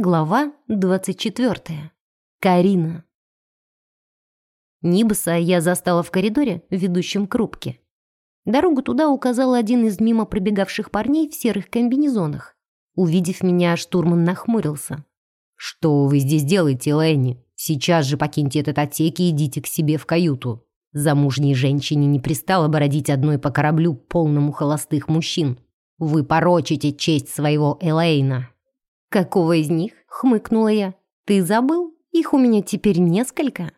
Глава 24. Карина. Нибаса я застала в коридоре, ведущем к рубке. Дорогу туда указал один из мимо пробегавших парней в серых комбинезонах. Увидев меня, штурман нахмурился. «Что вы здесь делаете, Лэнни? Сейчас же покиньте этот отсек и идите к себе в каюту. Замужней женщине не пристало бы родить одной по кораблю, полному холостых мужчин. Вы порочите честь своего Элейна». «Какого из них?» — хмыкнула я. «Ты забыл? Их у меня теперь несколько».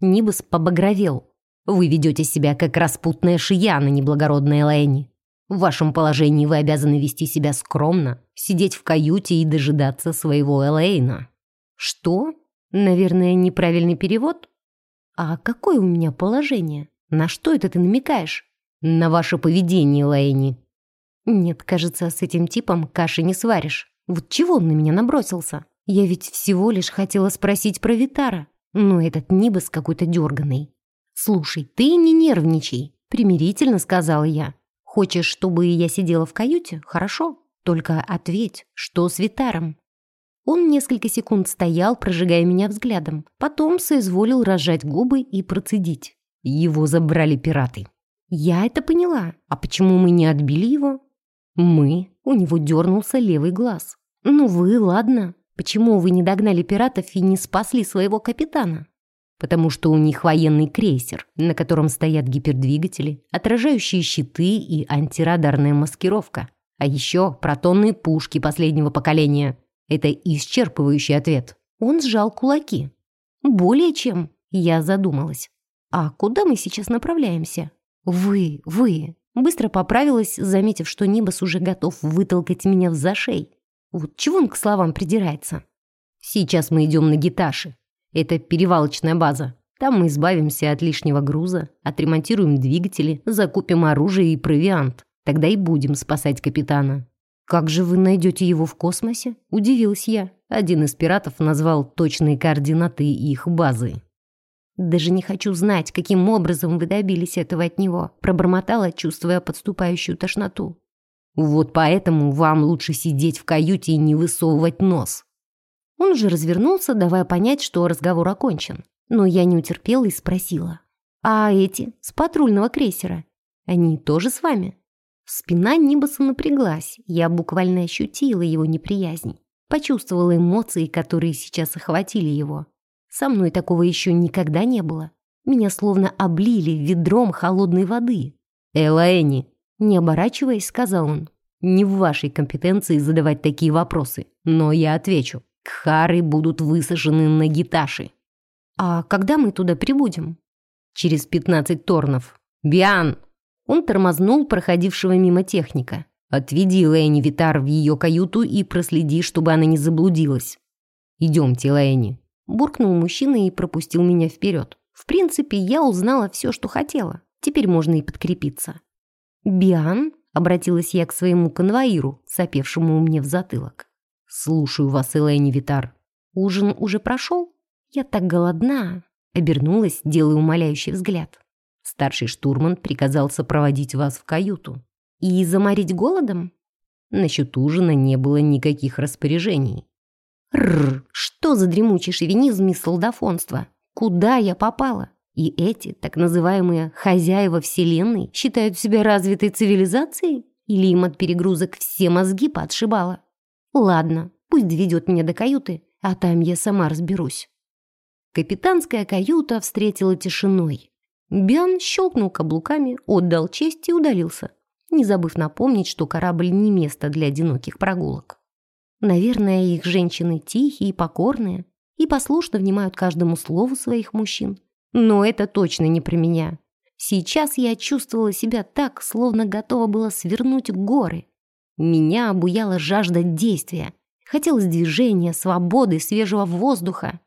Нибас побагровел. «Вы ведете себя, как распутная шияна, неблагородная Лэйни. В вашем положении вы обязаны вести себя скромно, сидеть в каюте и дожидаться своего Элейна». «Что? Наверное, неправильный перевод?» «А какое у меня положение? На что это ты намекаешь?» «На ваше поведение, Лэйни». «Нет, кажется, с этим типом каши не сваришь». Вот чего он на меня набросился? Я ведь всего лишь хотела спросить про Витара. Но этот Нибас какой-то дерганый. «Слушай, ты не нервничай», — примирительно сказала я. «Хочешь, чтобы я сидела в каюте? Хорошо. Только ответь, что с Витаром?» Он несколько секунд стоял, прожигая меня взглядом. Потом соизволил разжать губы и процедить. Его забрали пираты. Я это поняла. А почему мы не отбили его? Мы? У него дернулся левый глаз. «Ну вы, ладно. Почему вы не догнали пиратов и не спасли своего капитана?» «Потому что у них военный крейсер, на котором стоят гипердвигатели, отражающие щиты и антирадарная маскировка. А еще протонные пушки последнего поколения. Это исчерпывающий ответ». Он сжал кулаки. «Более чем», я задумалась. «А куда мы сейчас направляемся?» «Вы, вы, Быстро поправилась, заметив, что Нибас уже готов вытолкать меня в зашей. Вот чего он к словам придирается? Сейчас мы идем на гиташи. Это перевалочная база. Там мы избавимся от лишнего груза, отремонтируем двигатели, закупим оружие и провиант. Тогда и будем спасать капитана. «Как же вы найдете его в космосе?» – удивилась я. Один из пиратов назвал точные координаты их базы. «Даже не хочу знать, каким образом вы добились этого от него», пробормотала, чувствуя подступающую тошноту. «Вот поэтому вам лучше сидеть в каюте и не высовывать нос». Он уже развернулся, давая понять, что разговор окончен. Но я не утерпела и спросила. «А эти, с патрульного крейсера, они тоже с вами?» Спина Нибаса напряглась, я буквально ощутила его неприязнь. Почувствовала эмоции, которые сейчас охватили его. Со мной такого еще никогда не было. Меня словно облили ведром холодной воды. «Элэни!» Не оборачиваясь, сказал он. «Не в вашей компетенции задавать такие вопросы, но я отвечу. Кхары будут высажены на гиташи». «А когда мы туда прибудем?» «Через пятнадцать торнов. Биан!» Он тормознул проходившего мимо техника. «Отведи Лэйни Витар в ее каюту и проследи, чтобы она не заблудилась. Идемте, Лэйни». Буркнул мужчина и пропустил меня вперед. В принципе, я узнала все, что хотела. Теперь можно и подкрепиться. «Биан?» — обратилась я к своему конвоиру, сопевшему мне в затылок. «Слушаю вас, Элэйни Витар». «Ужин уже прошел? Я так голодна!» Обернулась, делая умоляющий взгляд. Старший штурман приказал сопроводить вас в каюту. «И заморить голодом?» Насчет ужина не было никаких распоряжений. Рррр, что за дремучий шовинизм и солдафонство? Куда я попала? И эти, так называемые «хозяева Вселенной», считают себя развитой цивилизацией? Или им от перегрузок все мозги подшибало? Ладно, пусть доведет меня до каюты, а там я сама разберусь. Капитанская каюта встретила тишиной. Биан щелкнул каблуками, отдал честь и удалился, не забыв напомнить, что корабль не место для одиноких прогулок. Наверное, их женщины тихие и покорные и послушно внимают каждому слову своих мужчин. Но это точно не про меня. Сейчас я чувствовала себя так, словно готова была свернуть горы. Меня обуяла жажда действия. Хотелось движения, свободы, свежего воздуха.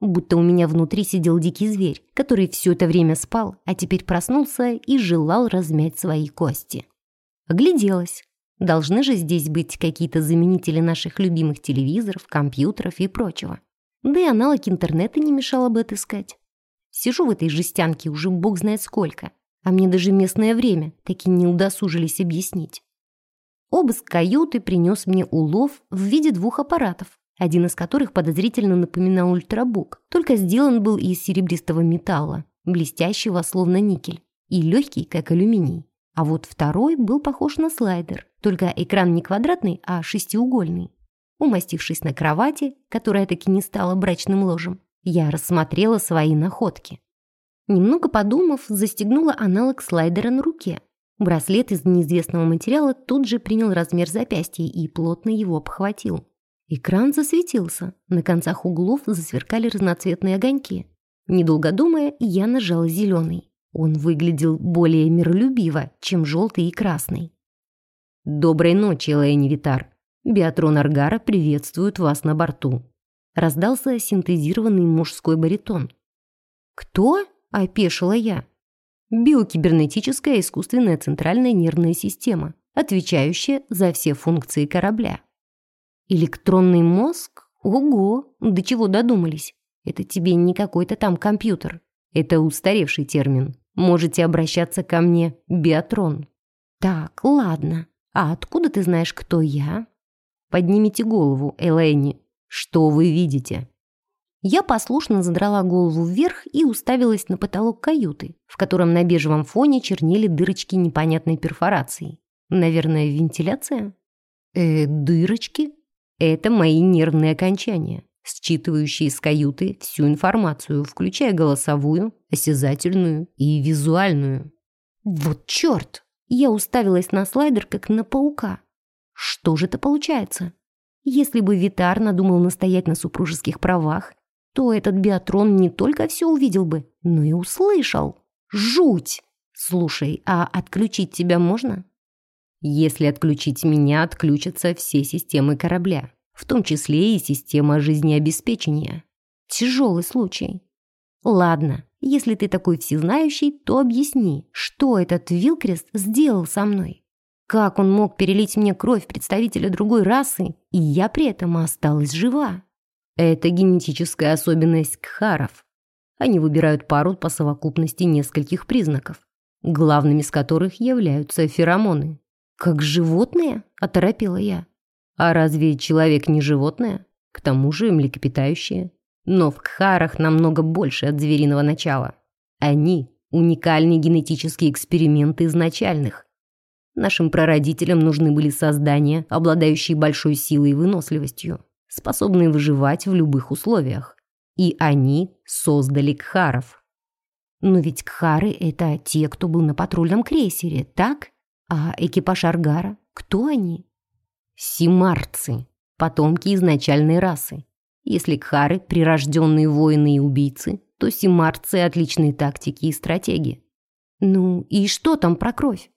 Будто у меня внутри сидел дикий зверь, который все это время спал, а теперь проснулся и желал размять свои кости. Огляделась. Должны же здесь быть какие-то заменители наших любимых телевизоров, компьютеров и прочего. Да и аналог интернета не мешало бы отыскать. Сижу в этой жестянке уже бог знает сколько, а мне даже местное время таки не удосужились объяснить. Обыск каюты принес мне улов в виде двух аппаратов, один из которых подозрительно напоминал ультрабук, только сделан был из серебристого металла, блестящего, словно никель, и легкий, как алюминий. А вот второй был похож на слайдер, только экран не квадратный, а шестиугольный. Умастившись на кровати, которая таки не стала брачным ложем, я рассмотрела свои находки. Немного подумав, застегнула аналог слайдера на руке. Браслет из неизвестного материала тут же принял размер запястья и плотно его обхватил. Экран засветился, на концах углов засверкали разноцветные огоньки. Недолго думая, я нажала зеленый. Он выглядел более миролюбиво, чем желтый и красный. «Доброй ночи, Лэйни Витар. Биатрон Аргара приветствует вас на борту». Раздался синтезированный мужской баритон. «Кто?» – опешила я. «Биокибернетическая искусственная центральная нервная система, отвечающая за все функции корабля». «Электронный мозг? Ого! До чего додумались? Это тебе не какой-то там компьютер. Это устаревший термин. Можете обращаться ко мне, Биатрон». «Так, ладно. А откуда ты знаешь, кто я?» «Поднимите голову, Элэйни. Что вы видите?» Я послушно задрала голову вверх и уставилась на потолок каюты, в котором на бежевом фоне чернели дырочки непонятной перфорации. Наверное, вентиляция? Э, дырочки? Это мои нервные окончания считывающие из каюты всю информацию, включая голосовую, осязательную и визуальную. Вот черт! Я уставилась на слайдер, как на паука. Что же это получается? Если бы Витар надумал настоять на супружеских правах, то этот биатрон не только все увидел бы, но и услышал. Жуть! Слушай, а отключить тебя можно? Если отключить меня, отключатся все системы корабля в том числе и система жизнеобеспечения. Тяжелый случай. Ладно, если ты такой всезнающий, то объясни, что этот Вилкрест сделал со мной. Как он мог перелить мне кровь представителя другой расы, и я при этом осталась жива? Это генетическая особенность кхаров. Они выбирают пару по совокупности нескольких признаков, главными из которых являются феромоны. «Как животные?» – оторопела я. А разве человек не животное? К тому же млекопитающее. Но в кхарах намного больше от звериного начала. Они – уникальные генетические эксперименты изначальных. Нашим прародителям нужны были создания, обладающие большой силой и выносливостью, способные выживать в любых условиях. И они создали кхаров. Но ведь кхары – это те, кто был на патрульном крейсере, так? А экипаж Аргара – кто они? Симарцы, потомки изначальной расы. Если кхары – прирожденные воины и убийцы, то симарцы – отличные тактики и стратеги. Ну и что там про кровь?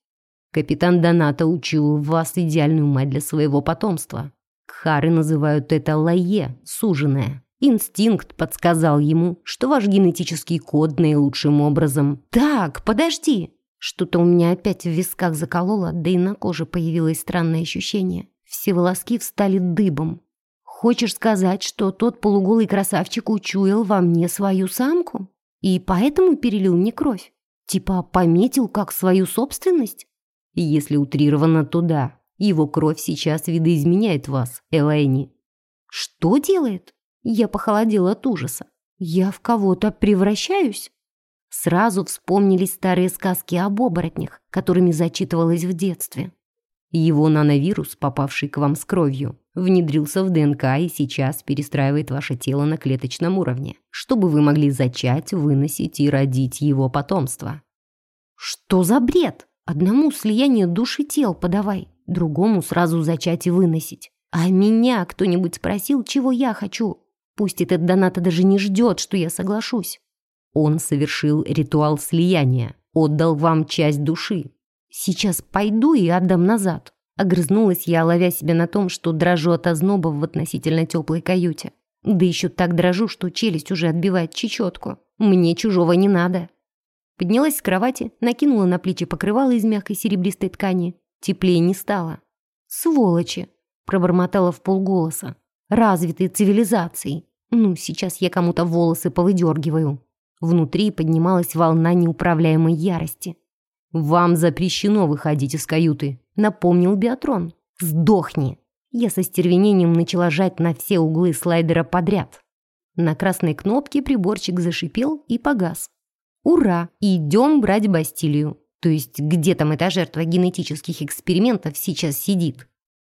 Капитан Доната учил вас идеальную мать для своего потомства. Кхары называют это лае, суженое. Инстинкт подсказал ему, что ваш генетический код наилучшим образом... Так, подожди! Что-то у меня опять в висках закололо, да и на коже появилось странное ощущение. Все волоски встали дыбом. Хочешь сказать, что тот полуголый красавчик учуял во мне свою самку? И поэтому перелил мне кровь? Типа пометил как свою собственность? Если утрированно, то да. Его кровь сейчас видоизменяет вас, Элайни. Что делает? Я похолодела от ужаса. Я в кого-то превращаюсь? Сразу вспомнились старые сказки об оборотнях, которыми зачитывалась в детстве. Его нановирус, попавший к вам с кровью, внедрился в ДНК и сейчас перестраивает ваше тело на клеточном уровне, чтобы вы могли зачать, выносить и родить его потомство. Что за бред? Одному слияние души тел подавай, другому сразу зачать и выносить. А меня кто-нибудь спросил, чего я хочу? Пусть этот доната даже не ждет, что я соглашусь. Он совершил ритуал слияния, отдал вам часть души, Сейчас пойду и отдам назад. Огрызнулась я, ловя себя на том, что дрожу от озноба в относительно теплой каюте. Да еще так дрожу, что челюсть уже отбивает чечетку. Мне чужого не надо. Поднялась с кровати, накинула на плечи покрывало из мягкой серебристой ткани. Теплее не стало. «Сволочи!» – пробормотала в полголоса. «Развитые цивилизации! Ну, сейчас я кому-то волосы повыдергиваю». Внутри поднималась волна неуправляемой ярости. «Вам запрещено выходить из каюты», — напомнил Биатрон. «Сдохни!» Я со стервенением начала жать на все углы слайдера подряд. На красной кнопке приборчик зашипел и погас. Ура! Идем брать Бастилию. То есть где там эта жертва генетических экспериментов сейчас сидит?